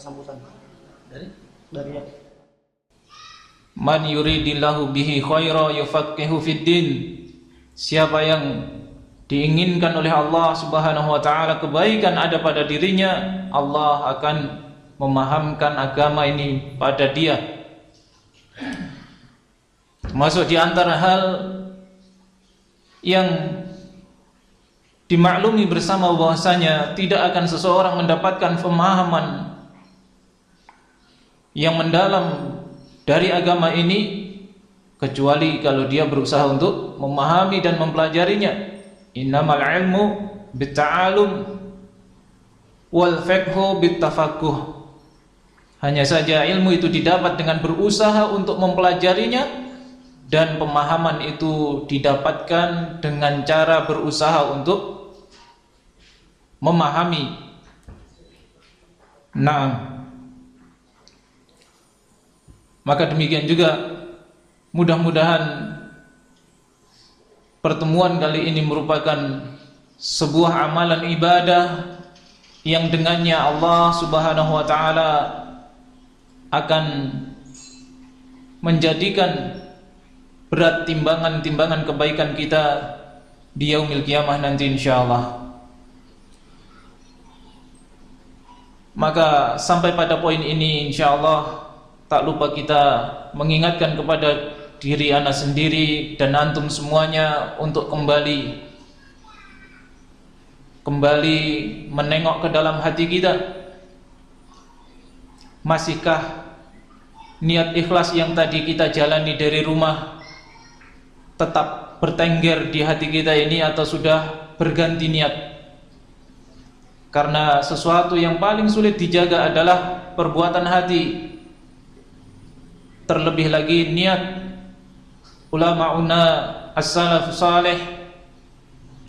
kesambutan Dari dari Man yuridillahu bihi khaira yufaqihu fid din. Siapa yang diinginkan oleh Allah Subhanahu wa taala kebaikan ada pada dirinya, Allah akan memahamkan agama ini pada dia. Masuk di antara hal yang dimaklumi bersama bahwasanya tidak akan seseorang mendapatkan pemahaman yang mendalam dari agama ini kecuali kalau dia berusaha untuk memahami dan mempelajarinya. Innamal ilmu bitta'alum wal fiqhu bittafaqquh. Hanya saja ilmu itu didapat dengan berusaha untuk mempelajarinya dan pemahaman itu didapatkan dengan cara berusaha untuk memahami. Nah, maka demikian juga mudah-mudahan pertemuan kali ini merupakan sebuah amalan ibadah yang dengannya Allah Subhanahu wa taala akan menjadikan berat timbangan-timbangan kebaikan kita di yaumil kiamah nanti insyaallah. Maka sampai pada poin ini insyaallah tak lupa kita mengingatkan kepada diri anak sendiri dan antum semuanya untuk kembali kembali menengok ke dalam hati kita. Masihkah niat ikhlas yang tadi kita jalani dari rumah tetap bertengger di hati kita ini atau sudah berganti niat? Karena sesuatu yang paling sulit dijaga adalah perbuatan hati terlebih lagi niat ulama-una as-salaf salih.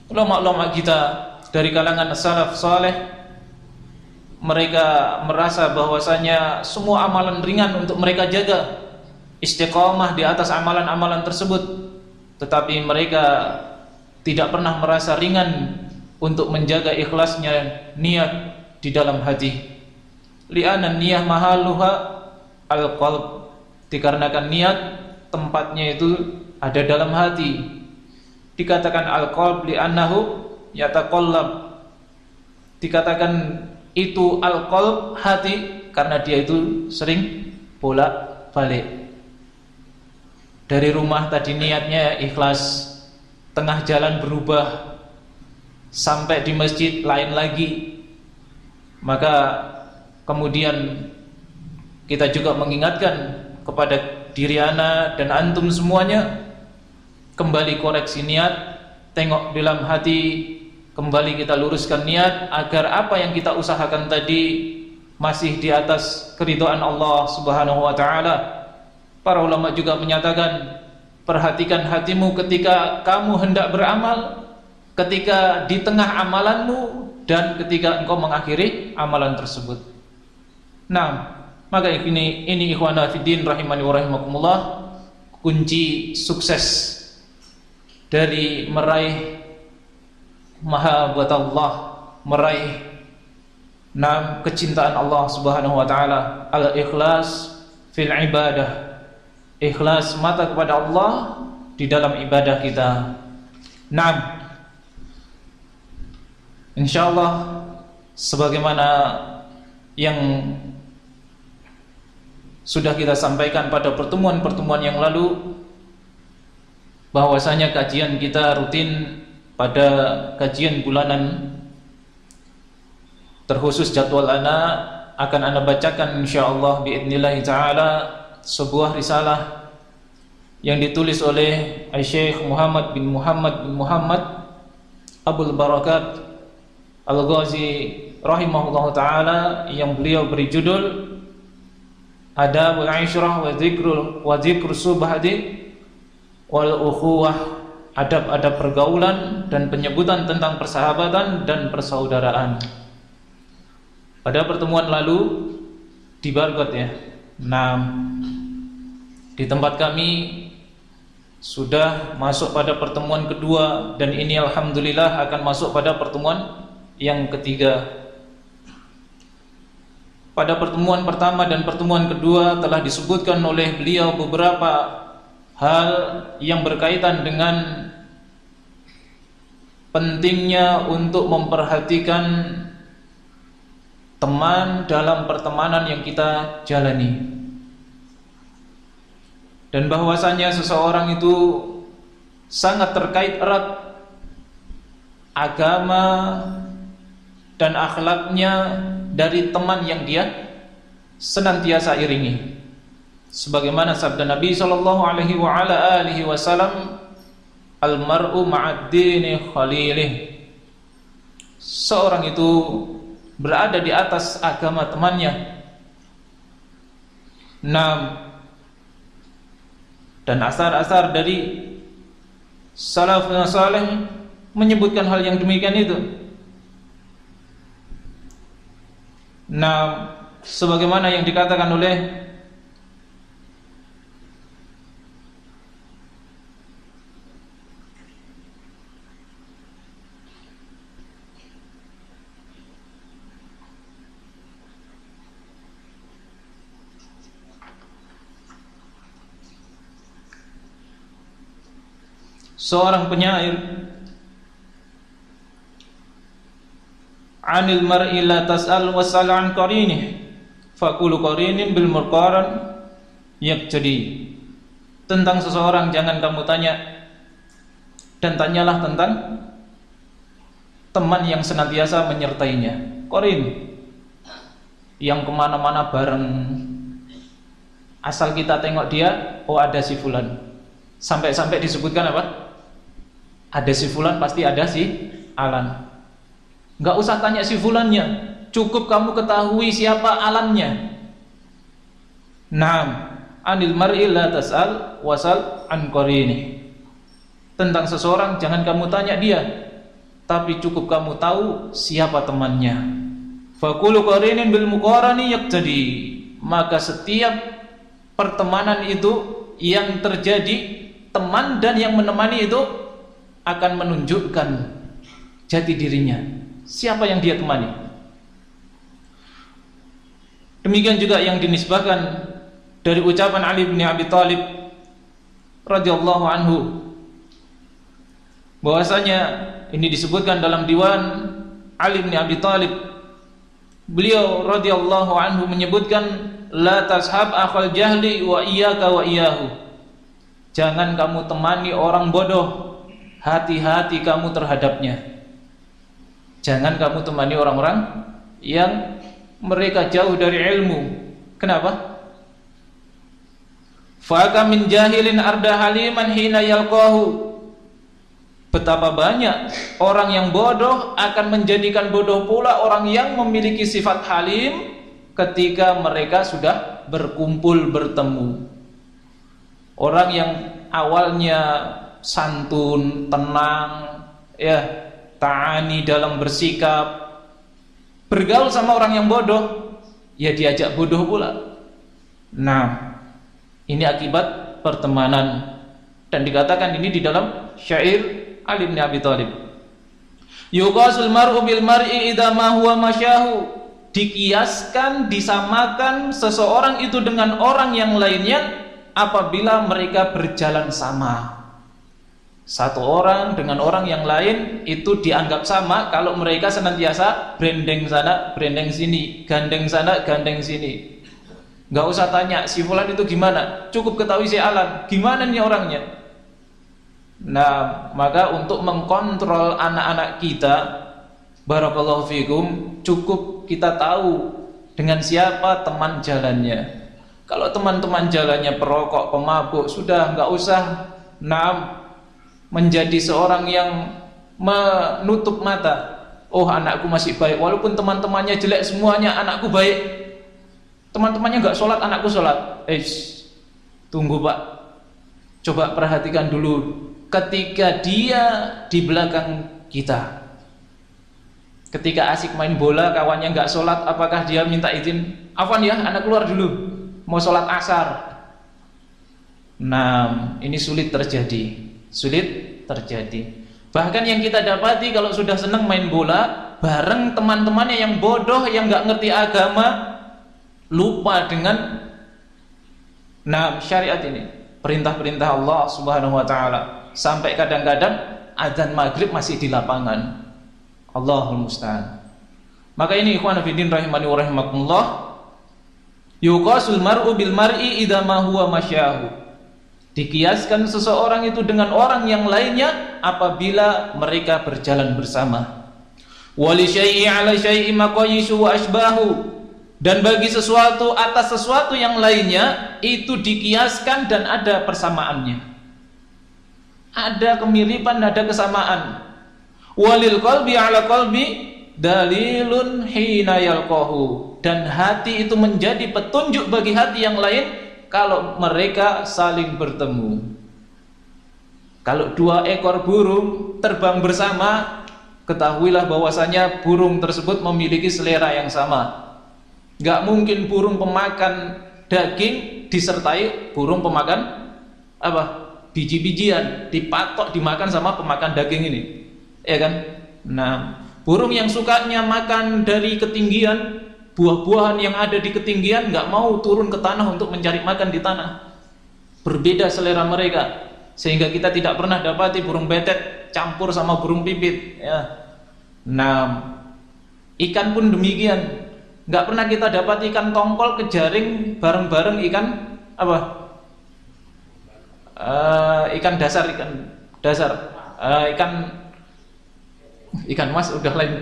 Ulama-ulama kita dari kalangan as-salaf salih mereka merasa bahwasanya semua amalan ringan untuk mereka jaga istiqamah di atas amalan-amalan tersebut. Tetapi mereka tidak pernah merasa ringan untuk menjaga ikhlasnya niat di dalam hati. Li'anna niyah mahaluha al-qalb dikarenakan niat tempatnya itu ada dalam hati. Dikatakan al-qalb li'annahu yataqallab. Dikatakan itu al-qalb hati karena dia itu sering bolak-balik. Dari rumah tadi niatnya ikhlas tengah jalan berubah sampai di masjid lain lagi. Maka kemudian kita juga mengingatkan kepada diri ana dan antum semuanya kembali koreksi niat tengok dalam hati kembali kita luruskan niat agar apa yang kita usahakan tadi masih di atas keridhaan Allah Subhanahu wa taala. Para ulama juga menyatakan perhatikan hatimu ketika kamu hendak beramal ketika di tengah amalanmu dan ketika engkau mengakhiri amalan tersebut. Nah maka ini ini ikhwana fiddin rahimani wa rahimakumullah kunci sukses dari meraih maha buat Allah, meraih nam kecintaan Allah Subhanahu wa taala, al-ikhlas fil ibadah. Ikhlas mata kepada Allah di dalam ibadah kita. Naam. Insyaallah sebagaimana yang sudah kita sampaikan pada pertemuan-pertemuan yang lalu bahwasanya kajian kita rutin pada kajian bulanan. Terkhusus jadwal ana akan anda bacakan insyaallah biidznillah taala sebuah risalah yang ditulis oleh Syekh Muhammad bin Muhammad bin Muhammad Abdul Barakat Al-Ghazi rahimahullah taala yang beliau beri judul adabul aisyrah wa zikrul wa zikru subhadi wal ukhuwah adab-adab pergaulan dan penyebutan tentang persahabatan dan persaudaraan. Pada pertemuan lalu di Bargot ya. Nah, di tempat kami sudah masuk pada pertemuan kedua dan ini alhamdulillah akan masuk pada pertemuan yang ketiga pada pertemuan pertama dan pertemuan kedua telah disebutkan oleh beliau beberapa hal yang berkaitan dengan pentingnya untuk memperhatikan teman dalam pertemanan yang kita jalani. Dan bahwasanya seseorang itu sangat terkait erat agama dan akhlaknya dari teman yang dia senantiasa iringi. Sebagaimana sabda Nabi sallallahu alaihi wa ala alihi wasallam, "Al-mar'u ma'ad-dini khalilih." Seorang itu berada di atas agama temannya. Nah, dan asar-asar dari salafus saleh menyebutkan hal yang demikian itu. Nah, sebagaimana yang dikatakan oleh seorang penyair anil mar'i la tas'al was'al an qarinih faqulu qarinin bil murqaran. Jadi tentang seseorang jangan kamu tanya. Dan tanyalah tentang teman yang senantiasa menyertainya. Qarin yang ke mana-mana bareng. Asal kita tengok dia oh ada si fulan. Sampai-sampai disebutkan apa? Ada si fulan pasti ada si alan Enggak usah tanya si fulannya, cukup kamu ketahui siapa alamnya. Naam, anil mar'i la tas'al wasal an qarini. Tentang seseorang jangan kamu tanya dia, tapi cukup kamu tahu siapa temannya. Fakulu qarinin bil muqarani yaqtadi. Maka setiap pertemanan itu yang terjadi teman dan yang menemani itu akan menunjukkan jati dirinya siapa yang dia temani. Demikian juga yang dinisbahkan dari ucapan Ali bin Abi Thalib radhiyallahu anhu. Bahwasanya ini disebutkan dalam diwan Ali bin Abi Thalib beliau radhiyallahu anhu menyebutkan la tashab akhal jahli wa iyyaka wa iyyahu. Jangan kamu temani orang bodoh hati-hati kamu terhadapnya Jangan kamu temani orang-orang yang mereka jauh dari ilmu. Kenapa? Faka min jahilin arda haliman hina yalqahu. Betapa banyak orang yang bodoh akan menjadikan bodoh pula orang yang memiliki sifat halim ketika mereka sudah berkumpul bertemu. Orang yang awalnya santun, tenang, ya ta'ani dalam bersikap bergaul sama orang yang bodoh ya diajak bodoh pula. Nah ini akibat pertemanan. Dan dikatakan ini di dalam syair Ali bin Abi Thalib. Yuqasul mar'u bil mar'i idza ma huwa masyahu. Dikiaskan disamakan seseorang itu dengan orang yang lainnya apabila mereka berjalan sama satu orang dengan orang yang lain itu dianggap sama kalau mereka senantiasa branding sana, branding sini, gandeng sana, gandeng sini. Gak usah tanya si fulan itu gimana, cukup ketahui si Alan, gimana nih orangnya. Nah, maka untuk mengkontrol anak-anak kita, barakallahu fikum, cukup kita tahu dengan siapa teman jalannya. Kalau teman-teman jalannya perokok, pemabuk, sudah nggak usah nah menjadi seorang yang menutup mata. Oh, anakku masih baik walaupun teman-temannya jelek semuanya, anakku baik. Teman-temannya nggak sholat, anakku sholat. Eh, tunggu pak. Coba perhatikan dulu. Ketika dia di belakang kita, ketika asik main bola, kawannya nggak sholat, apakah dia minta izin? Afwan ya, anak keluar dulu, mau sholat asar. Nah, ini sulit terjadi sulit terjadi. Bahkan yang kita dapati kalau sudah senang main bola bareng teman-temannya yang bodoh yang nggak ngerti agama, lupa dengan nah syariat ini, perintah-perintah Allah Subhanahu wa taala. Sampai kadang-kadang azan maghrib masih di lapangan. Allahul musta'an. Maka ini ikhwan fillah rahimani wa rahimakumullah yuqasul mar'u bil mar'i idza ma huwa masyahu. Dikiaskan seseorang itu dengan orang yang lainnya apabila mereka berjalan bersama. Wali syai'i ala syai'i maqayisu. Dan bagi sesuatu atas sesuatu yang lainnya itu dikiaskan dan ada persamaannya. Ada kemiripan, ada kesamaan. Walil qalbi ala qalbi dalilun hina yalqahu. Dan hati itu menjadi petunjuk bagi hati yang lain kalau mereka saling bertemu. Kalau dua ekor burung terbang bersama, ketahuilah bahwasanya burung tersebut memiliki selera yang sama. Gak mungkin burung pemakan daging disertai burung pemakan apa? Biji-bijian dipatok dimakan sama pemakan daging ini, ya kan? Nah, burung yang sukanya makan dari ketinggian buah-buahan yang ada di ketinggian nggak mau turun ke tanah untuk mencari makan di tanah. Berbeda selera mereka sehingga kita tidak pernah dapati burung betet campur sama burung pipit ya. Nah, ikan pun demikian. nggak pernah kita dapat ikan tongkol kejaring bareng-bareng ikan apa? Uh, ikan dasar ikan dasar uh, ikan ikan mas udah lain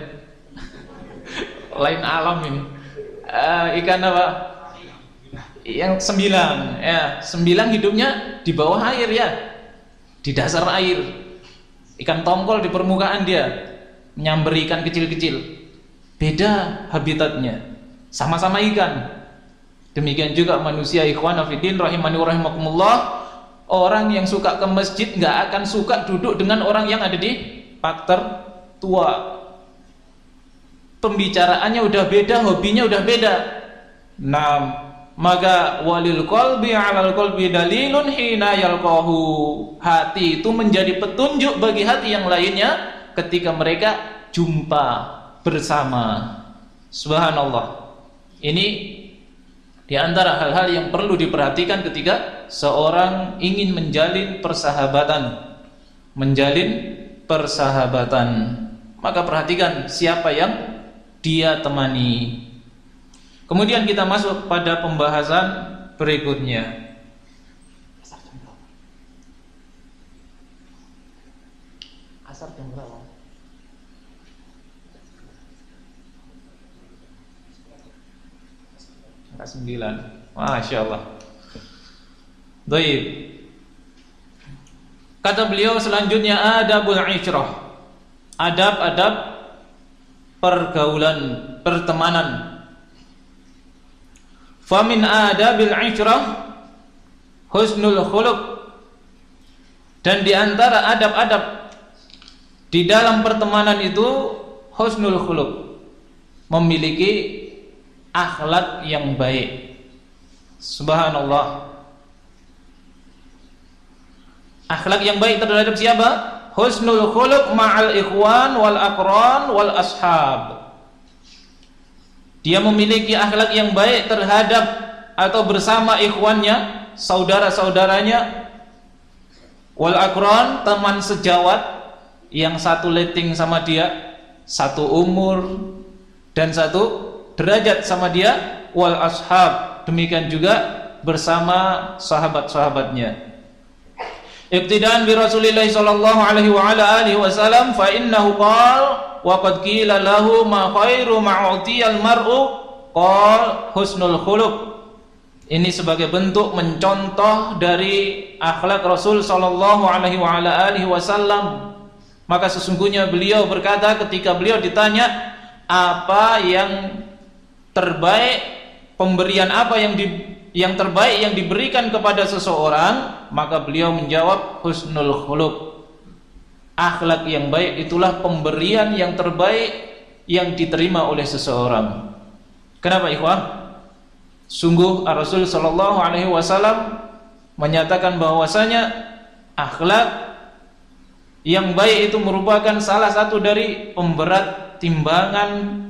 lain alam ini uh, ikan apa? Yang sembilan, ya sembilan hidupnya di bawah air ya, di dasar air. Ikan tongkol di permukaan dia menyamber ikan kecil-kecil. Beda habitatnya, sama-sama ikan. Demikian juga manusia ikhwan afidin rahimani rahimakumullah. Orang yang suka ke masjid nggak akan suka duduk dengan orang yang ada di faktor tua pembicaraannya udah beda, hobinya udah beda. Nah, maka walil qalbi 'alal qalbi dalilun hina yalqahu. Hati itu menjadi petunjuk bagi hati yang lainnya ketika mereka jumpa bersama. Subhanallah. Ini di antara hal-hal yang perlu diperhatikan ketika seorang ingin menjalin persahabatan. Menjalin persahabatan. Maka perhatikan siapa yang dia temani. Kemudian kita masuk pada pembahasan berikutnya. Asar jam berapa? Angka sembilan. Masya Allah. Baik. Kata beliau selanjutnya adabul isyrah. Adab-adab pergaulan pertemanan. Famin adabil isyrah husnul khuluq. Dan di antara adab-adab di dalam pertemanan itu husnul khuluq. Memiliki akhlak yang baik. Subhanallah. Akhlak yang baik terhadap siapa husnul khuluq ma'al ikhwan wal aqran wal ashab. Dia memiliki akhlak yang baik terhadap atau bersama ikhwannya saudara-saudaranya wal aqran teman sejawat yang satu letting sama dia satu umur dan satu derajat sama dia wal ashab. Demikian juga bersama sahabat-sahabatnya Iqtidaan bi Rasulillah sallallahu alaihi wa ala alihi wasallam fa innahu qala wa qad qila lahu ma khairu ma'utiyal mar'u qal husnul khuluq. Ini sebagai bentuk mencontoh dari akhlak Rasul sallallahu alaihi wa ala alihi wasallam. Maka sesungguhnya beliau berkata ketika beliau ditanya apa yang terbaik pemberian apa yang di yang terbaik yang diberikan kepada seseorang maka beliau menjawab husnul khuluq. Akhlak yang baik itulah pemberian yang terbaik yang diterima oleh seseorang. Kenapa ikhwah sungguh Rasul sallallahu alaihi wasallam menyatakan bahwasanya akhlak yang baik itu merupakan salah satu dari pemberat timbangan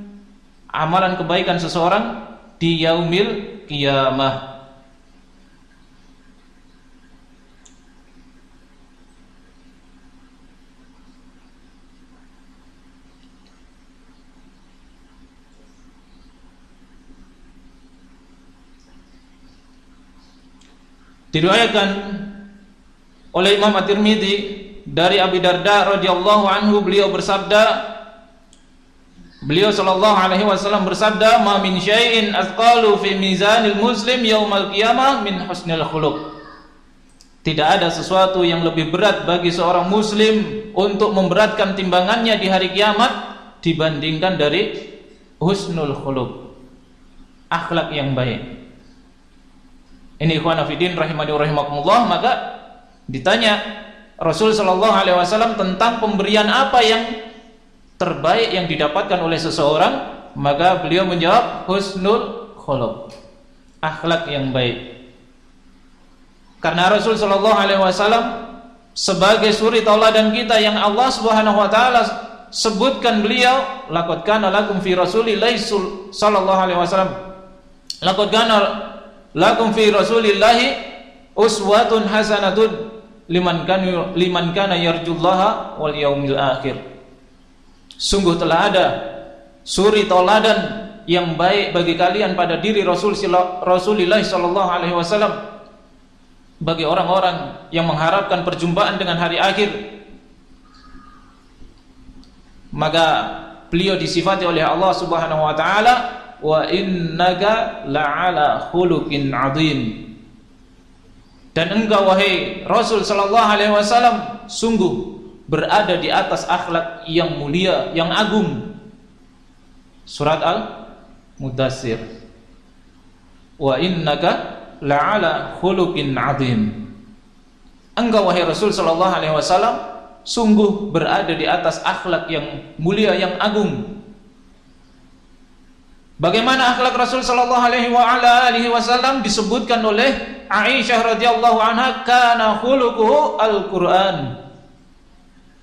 amalan kebaikan seseorang di yaumil qiyamah. Diriwayatkan oleh Imam At-Tirmidzi dari Abi Darda radhiyallahu anhu beliau bersabda Beliau sallallahu alaihi wasallam bersabda, "Ma min syai'in athqalu fi mizanil muslim yaumal qiyamah min husnil khuluq." Tidak ada sesuatu yang lebih berat bagi seorang muslim untuk memberatkan timbangannya di hari kiamat dibandingkan dari husnul khuluq. Akhlak yang baik. Ini ikhwan fillah rahimani rahimakumullah, maka ditanya Rasul sallallahu alaihi wasallam tentang pemberian apa yang terbaik yang didapatkan oleh seseorang maka beliau menjawab husnul khuluq. Akhlak yang baik. Karena Rasul sallallahu alaihi wasallam sebagai suri tauladan kita yang Allah Subhanahu wa taala sebutkan beliau laqad kana lakum fi rasulillahi sallallahu alaihi wasallam laqad kana lakum fi rasulillahi uswatun hasanatun liman kana liman kana yarjullaha wal yaumil akhir. Sungguh telah ada suri toladan yang baik bagi kalian pada diri Rasul Rasulullah sallallahu alaihi wasallam. Bagi orang-orang yang mengharapkan perjumpaan dengan hari akhir. Maka beliau disifati oleh Allah Subhanahu wa taala wa innaka la'ala khuluqin 'adzim dan engkau wahai Rasul sallallahu alaihi wasallam sungguh berada di atas akhlak yang mulia, yang agung. Surat Al-Mudassir. Wa innaka la'ala khuluqin 'adzim. Engkau wahai Rasul sallallahu alaihi wasallam sungguh berada di atas akhlak yang mulia yang agung. Bagaimana akhlak Rasul sallallahu alaihi wasallam disebutkan oleh Aisyah radhiyallahu anha kana khuluquhu al-Qur'an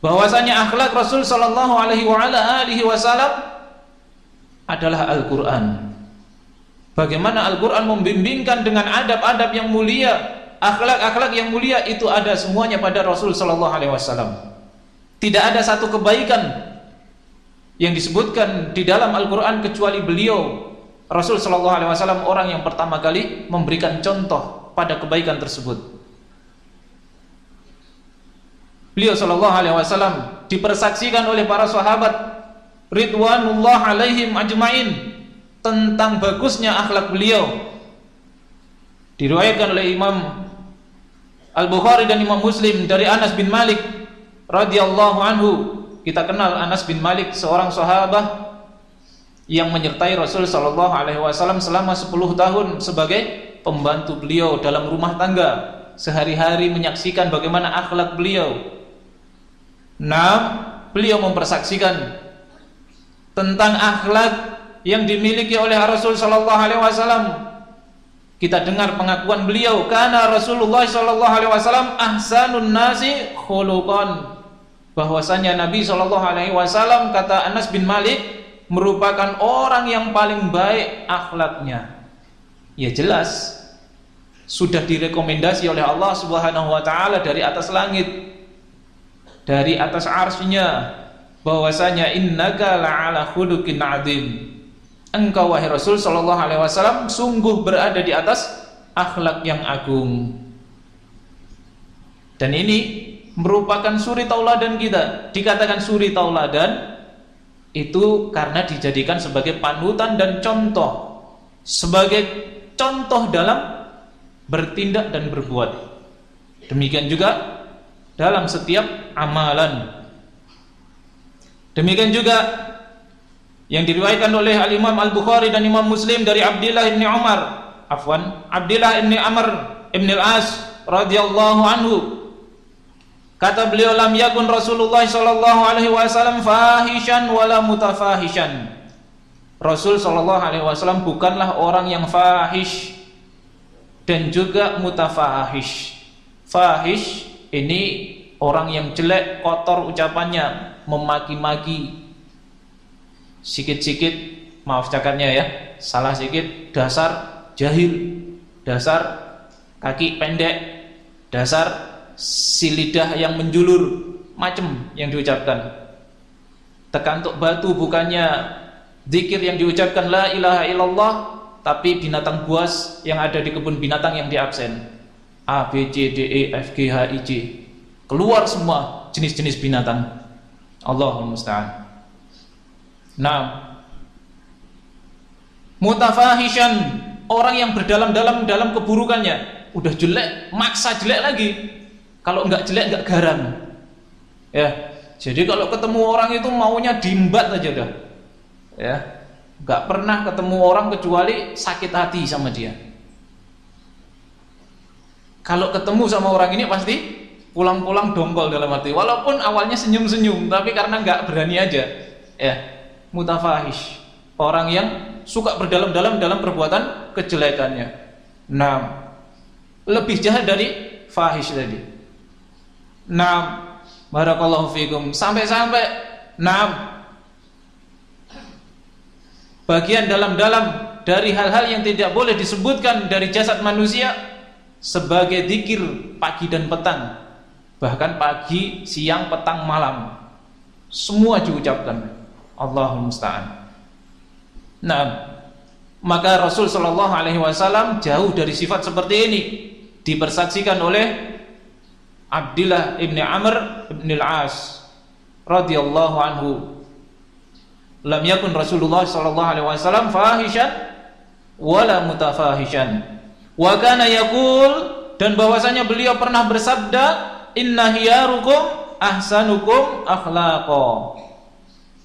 bahwasanya akhlak Rasul sallallahu alaihi wasallam adalah Al-Qur'an. Bagaimana Al-Qur'an membimbingkan dengan adab-adab yang mulia, akhlak-akhlak yang mulia itu ada semuanya pada Rasul sallallahu alaihi wasallam. Tidak ada satu kebaikan yang disebutkan di dalam Al-Qur'an kecuali beliau Rasul sallallahu alaihi wasallam orang yang pertama kali memberikan contoh pada kebaikan tersebut. Beliau sallallahu alaihi wasallam dipersaksikan oleh para sahabat ridwanullah alaihim ajmain tentang bagusnya akhlak beliau. Diriwayatkan oleh Imam Al-Bukhari dan Imam Muslim dari Anas bin Malik radhiyallahu anhu. Kita kenal Anas bin Malik seorang sahabat yang menyertai Rasul sallallahu alaihi wasallam selama 10 tahun sebagai pembantu beliau dalam rumah tangga, sehari-hari menyaksikan bagaimana akhlak beliau, Nah, beliau mempersaksikan tentang akhlak yang dimiliki oleh Rasul sallallahu alaihi wasallam. Kita dengar pengakuan beliau, karena Rasulullah sallallahu alaihi wasallam ahsanun nasi khuluqan. Bahwasanya Nabi sallallahu alaihi wasallam kata Anas bin Malik merupakan orang yang paling baik akhlaknya. Ya jelas sudah direkomendasi oleh Allah Subhanahu wa taala dari atas langit dari atas arsy-Nya bahwasanya innaka la'ala khuluqin 'adzim. Engkau wahai Rasul sallallahu alaihi wasallam sungguh berada di atas akhlak yang agung. Dan ini merupakan suri tauladan kita. Dikatakan suri tauladan itu karena dijadikan sebagai panutan dan contoh sebagai contoh dalam bertindak dan berbuat. Demikian juga dalam setiap amalan. Demikian juga yang diriwayatkan oleh Al Imam Al Bukhari dan Imam Muslim dari Abdullah bin Umar, afwan, Abdullah bin Amr bin Al As radhiyallahu anhu Kata beliau lam yakun Rasulullah sallallahu alaihi wasallam fahishan wala mutafahishan. Rasul sallallahu alaihi wasallam bukanlah orang yang fahish dan juga mutafahish. Fahish ini orang yang jelek, kotor ucapannya, memaki-maki, sikit-sikit maaf cakapnya ya, salah sedikit dasar jahil, dasar kaki pendek, dasar si lidah yang menjulur, macam yang diucapkan. Tekantuk batu bukannya zikir yang diucapkan la ilaha illallah, tapi binatang buas yang ada di kebun binatang yang diabsen. A, B, C, D, E, F, G, H, I, J. Keluar semua jenis-jenis binatang. Allahul musta'an. Nah, mutafahishan orang yang berdalam-dalam dalam keburukannya udah jelek maksa jelek lagi kalau enggak jelek enggak garam. Ya. Jadi kalau ketemu orang itu maunya dimbat aja dah ya. Enggak pernah ketemu orang kecuali sakit hati sama dia. Kalau ketemu sama orang ini pasti pulang-pulang dongkol dalam hati. Walaupun awalnya senyum-senyum tapi karena enggak berani aja. Ya. Mutafahish. Orang yang suka berdalam-dalam dalam perbuatan kejelekannya. Nah, lebih jahat dari fahish tadi. Nah, barakallahu fikum. Sampai-sampai nah bagian dalam-dalam dari hal-hal yang tidak boleh disebutkan dari jasad manusia sebagai zikir pagi dan petang. Bahkan pagi, siang, petang, malam. Semua diucapkan. Allahumma musta'an. Nah, maka Rasul Shallallahu Alaihi Wasallam jauh dari sifat seperti ini dipersaksikan oleh Abdullah ibni Amr ibn al-As radhiyallahu anhu. Lam yakun Rasulullah sallallahu alaihi wasallam fahishan wala mutafahishan. Wa kana yaqul dan bahwasanya beliau pernah bersabda inna hiyarukum ahsanukum akhlaqa.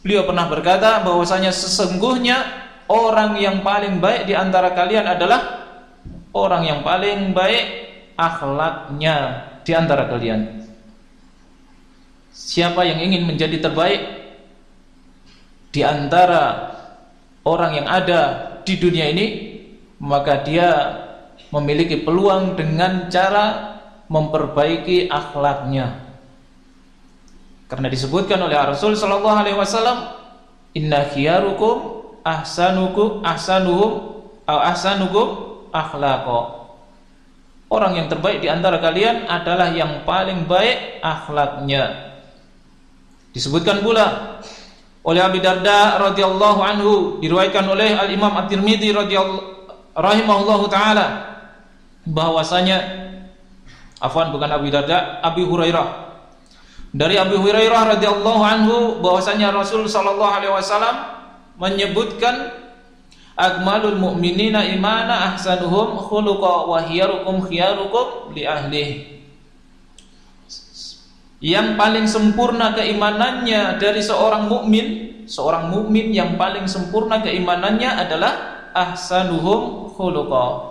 Beliau pernah berkata bahwasanya sesungguhnya orang yang paling baik di antara kalian adalah orang yang paling baik akhlaknya di antara kalian. Siapa yang ingin menjadi terbaik di antara orang yang ada di dunia ini, maka dia memiliki peluang dengan cara memperbaiki akhlaknya. Karena disebutkan oleh Rasul sallallahu alaihi wasallam, "Inna khiyarukum ahsanukum ahsanuhum ahsanukum akhlaqa. Orang yang terbaik di antara kalian adalah yang paling baik akhlaknya. Disebutkan pula oleh Abi Darda radhiyallahu anhu diriwayatkan oleh Al Imam At-Tirmidzi radhiyallahu rahimahullahu taala bahwasanya afwan bukan Abi Darda, Abi Hurairah dari Abi Hurairah radhiyallahu anhu bahwasanya Rasul sallallahu alaihi wasallam menyebutkan akmalul mu'minina imana ahsanuhum khuluqa wa hiyarukum khiyarukum li ahli yang paling sempurna keimanannya dari seorang mukmin, seorang mukmin yang paling sempurna keimanannya adalah ahsanuhum khuluqa.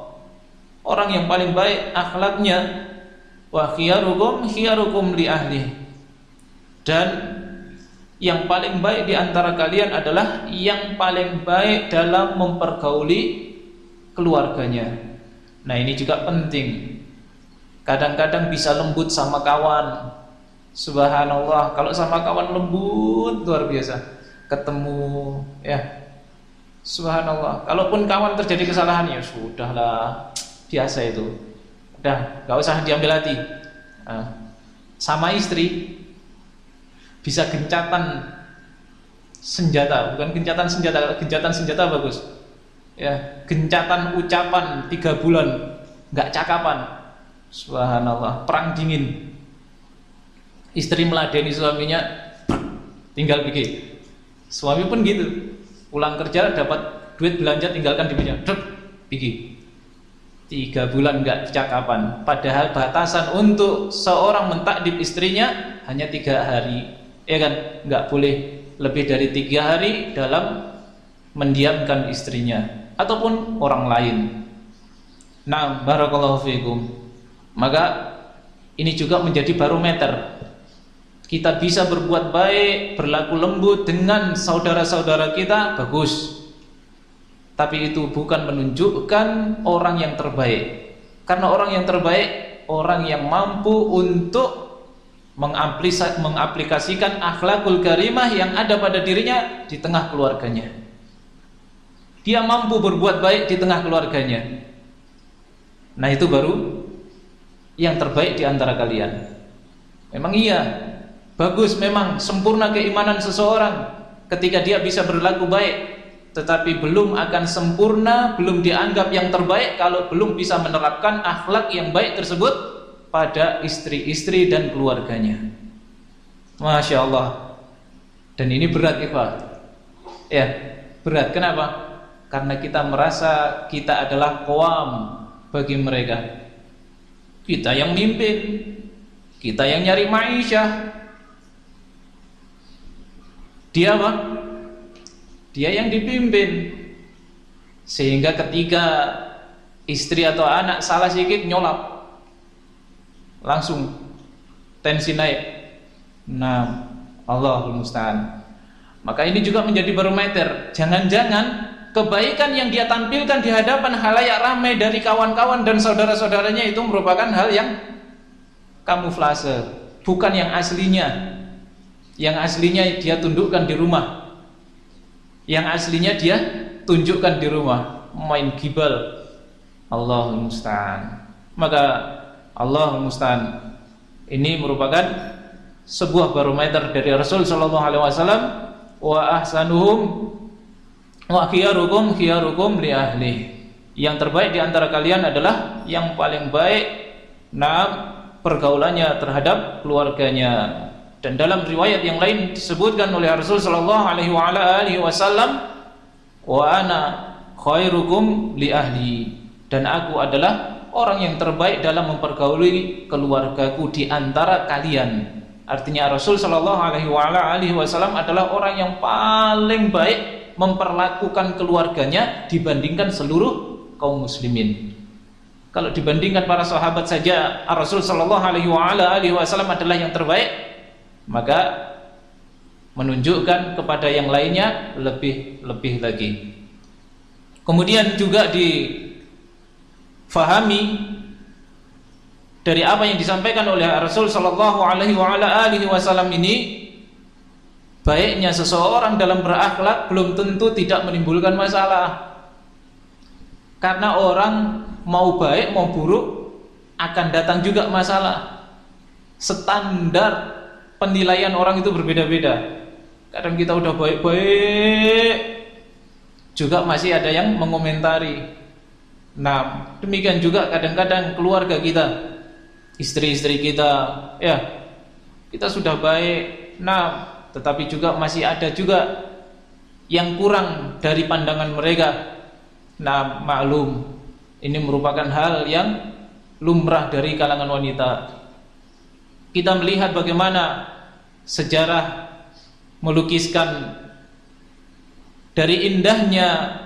Orang yang paling baik akhlaknya wa khiyarukum khiyarukum li ahli. Dan yang paling baik di antara kalian adalah yang paling baik dalam mempergauli keluarganya. Nah, ini juga penting. Kadang-kadang bisa lembut sama kawan. Subhanallah, kalau sama kawan lembut luar biasa. Ketemu ya. Subhanallah. Kalaupun kawan terjadi kesalahan ya sudahlah, biasa itu. Udah, gak usah diambil hati. Nah, sama istri bisa gencatan senjata, bukan gencatan senjata, gencatan senjata bagus. Ya, gencatan ucapan tiga bulan nggak cakapan. Subhanallah, perang dingin. Istri meladeni suaminya, tinggal bikin. Suami pun gitu, pulang kerja dapat duit belanja tinggalkan di meja, bikin. Tiga bulan nggak cakapan. Padahal batasan untuk seorang mentakdib istrinya hanya tiga hari ya kan? Nggak boleh lebih dari tiga hari dalam mendiamkan istrinya ataupun orang lain. Nah barakallahu fiikum maka ini juga menjadi barometer. Kita bisa berbuat baik berlaku lembut dengan saudara-saudara kita bagus. Tapi itu bukan menunjukkan orang yang terbaik. Karena orang yang terbaik orang yang mampu untuk mengaplikasikan akhlakul karimah yang ada pada dirinya di tengah keluarganya. Dia mampu berbuat baik di tengah keluarganya. Nah, itu baru yang terbaik di antara kalian. Memang iya, bagus memang sempurna keimanan seseorang ketika dia bisa berlaku baik, tetapi belum akan sempurna, belum dianggap yang terbaik kalau belum bisa menerapkan akhlak yang baik tersebut pada istri-istri dan keluarganya. Masya Allah. Dan ini berat Ikhwan. Ya, berat. Kenapa? Karena kita merasa kita adalah kaum bagi mereka. Kita yang mimpin, kita yang nyari maisha. Dia apa? Dia yang dipimpin. Sehingga ketika istri atau anak salah sedikit nyolap. Langsung tensi naik. Nah, Allahul musta'an. Maka ini juga menjadi barometer. Jangan-jangan kebaikan yang dia tampilkan di hadapan halayak ramai dari kawan-kawan dan saudara-saudaranya itu merupakan hal yang kamuflase, bukan yang aslinya. Yang aslinya dia tundukkan di rumah. Yang aslinya dia tunjukkan di rumah, main gibal. Allahul musta'an. Maka Allahul musta'an ini merupakan sebuah barometer dari Rasul sallallahu alaihi wasallam wa ahsanuhum wa khiyarukum khiyarukum li ahli. Yang terbaik di antara kalian adalah yang paling baik nah pergaulannya terhadap keluarganya. Dan dalam riwayat yang lain disebutkan oleh Rasul sallallahu alaihi wasallam wa ana khairukum li ahli dan aku adalah orang yang terbaik dalam mempergauli keluargaku di antara kalian. Artinya Rasul sallallahu alaihi wasallam adalah orang yang paling baik memperlakukan keluarganya dibandingkan seluruh kaum muslimin. Kalau dibandingkan para sahabat saja Rasul Shallallahu Alaihi Wasallam adalah yang terbaik, maka menunjukkan kepada yang lainnya lebih lebih lagi. Kemudian juga difahami dari apa yang disampaikan oleh Rasul Shallallahu Alaihi Wasallam ini baiknya seseorang dalam berakhlak belum tentu tidak menimbulkan masalah karena orang mau baik mau buruk akan datang juga masalah. Standar penilaian orang itu berbeda-beda. Kadang kita udah baik-baik juga masih ada yang mengomentari. Nah, demikian juga kadang-kadang keluarga kita, istri-istri kita, ya, kita sudah baik. Nah, tetapi juga masih ada juga yang kurang dari pandangan mereka Nah, maklum ini merupakan hal yang lumrah dari kalangan wanita. Kita melihat bagaimana sejarah melukiskan dari indahnya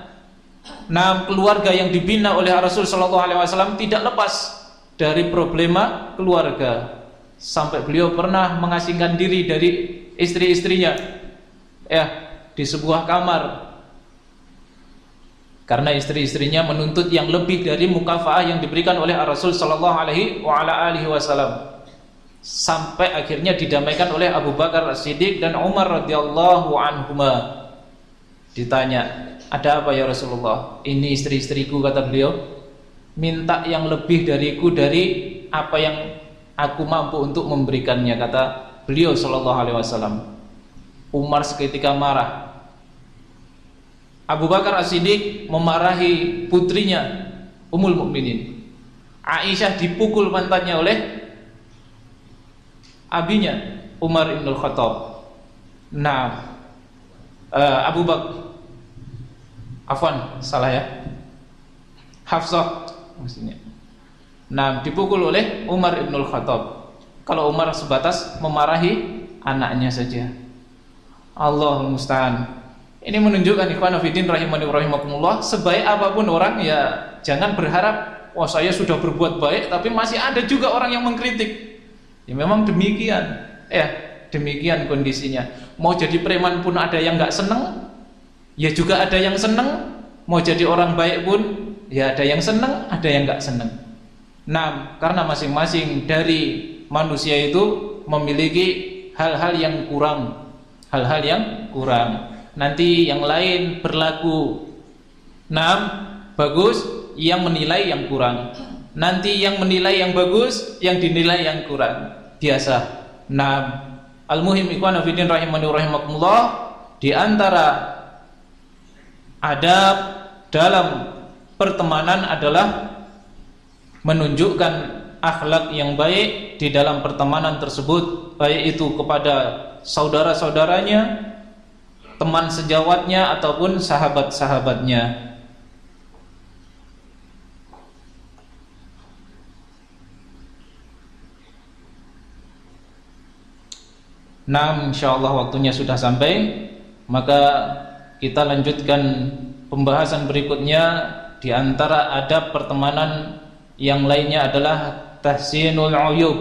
nah keluarga yang dibina oleh Rasul Shallallahu Alaihi Wasallam tidak lepas dari problema keluarga sampai beliau pernah mengasingkan diri dari istri-istrinya ya di sebuah kamar karena istri-istrinya menuntut yang lebih dari mukafaah yang diberikan oleh Rasul sallallahu alaihi wasallam. Sampai akhirnya didamaikan oleh Abu Bakar As-Siddiq dan Umar radhiyallahu anhuma. Ditanya, "Ada apa ya Rasulullah?" "Ini istri-istriku," kata beliau, "minta yang lebih dariku dari apa yang aku mampu untuk memberikannya," kata beliau sallallahu alaihi wasallam. Umar seketika marah Abu Bakar As-Siddiq memarahi putrinya Ummul Mukminin. Aisyah dipukul mantannya oleh abinya Umar Ibn Khattab. Nah, uh, Abu Bakar Afwan, salah ya. Hafsah maksudnya. Nah, dipukul oleh Umar Ibn Khattab. Kalau Umar sebatas memarahi anaknya saja. Allah musta'an. Ini menunjukkan ikhwan fillah rahimani rahimakumullah, sebaik apa pun orang ya jangan berharap wah saya sudah berbuat baik tapi masih ada juga orang yang mengkritik. Ya memang demikian. Ya, demikian kondisinya. Mau jadi preman pun ada yang nggak seneng, ya juga ada yang seneng. Mau jadi orang baik pun ya ada yang seneng, ada yang nggak seneng. Nah, karena masing-masing dari manusia itu memiliki hal-hal yang kurang, hal-hal yang kurang nanti yang lain berlaku Nah, bagus yang menilai yang kurang. Nanti yang menilai yang bagus, yang dinilai yang kurang. Biasa. Nah, al-muhim ikhwan rahimani rahimakumullah di antara adab dalam pertemanan adalah menunjukkan akhlak yang baik di dalam pertemanan tersebut baik itu kepada saudara-saudaranya, teman sejawatnya ataupun sahabat-sahabatnya. Nah, insyaallah waktunya sudah sampai, maka kita lanjutkan pembahasan berikutnya. Di antara adab pertemanan yang lainnya adalah tahsinul uyub.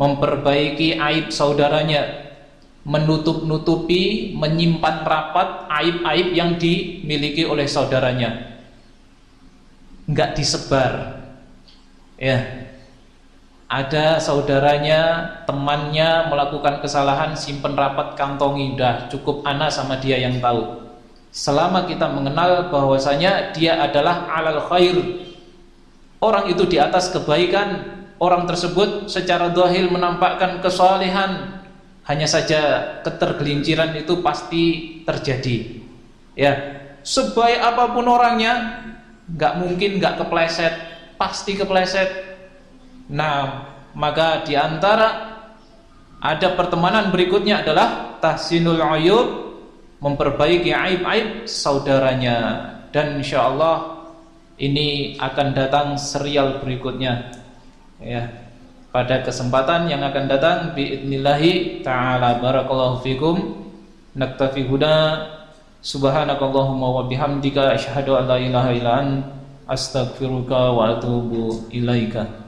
Memperbaiki aib saudaranya. Menutup-nutupi menyimpan rapat aib-aib yang dimiliki oleh saudaranya. Enggak disebar. Ya ada saudaranya temannya melakukan kesalahan simpen rapat kantongi dah cukup anak sama dia yang tahu selama kita mengenal bahwasanya dia adalah alal khair Orang itu di atas kebaikan, orang tersebut secara dohil menampakkan kesalehan, hanya saja ketergelinciran itu pasti terjadi. Ya, sebaik apa pun orangnya, nggak mungkin nggak kepleset, pasti kepleset. Nah, maka di antara ada pertemanan berikutnya adalah tahsinul ayub, memperbaiki aib-aib saudaranya. Dan insyaallah ini akan datang serial berikutnya. Ya pada kesempatan yang akan datang biidnillahi taala barakallahu fikum. Naktafi huda. Subhanakallahumma wa bihamdika asyhadu an la ilaha illa astaghfiruka wa atubu ilaika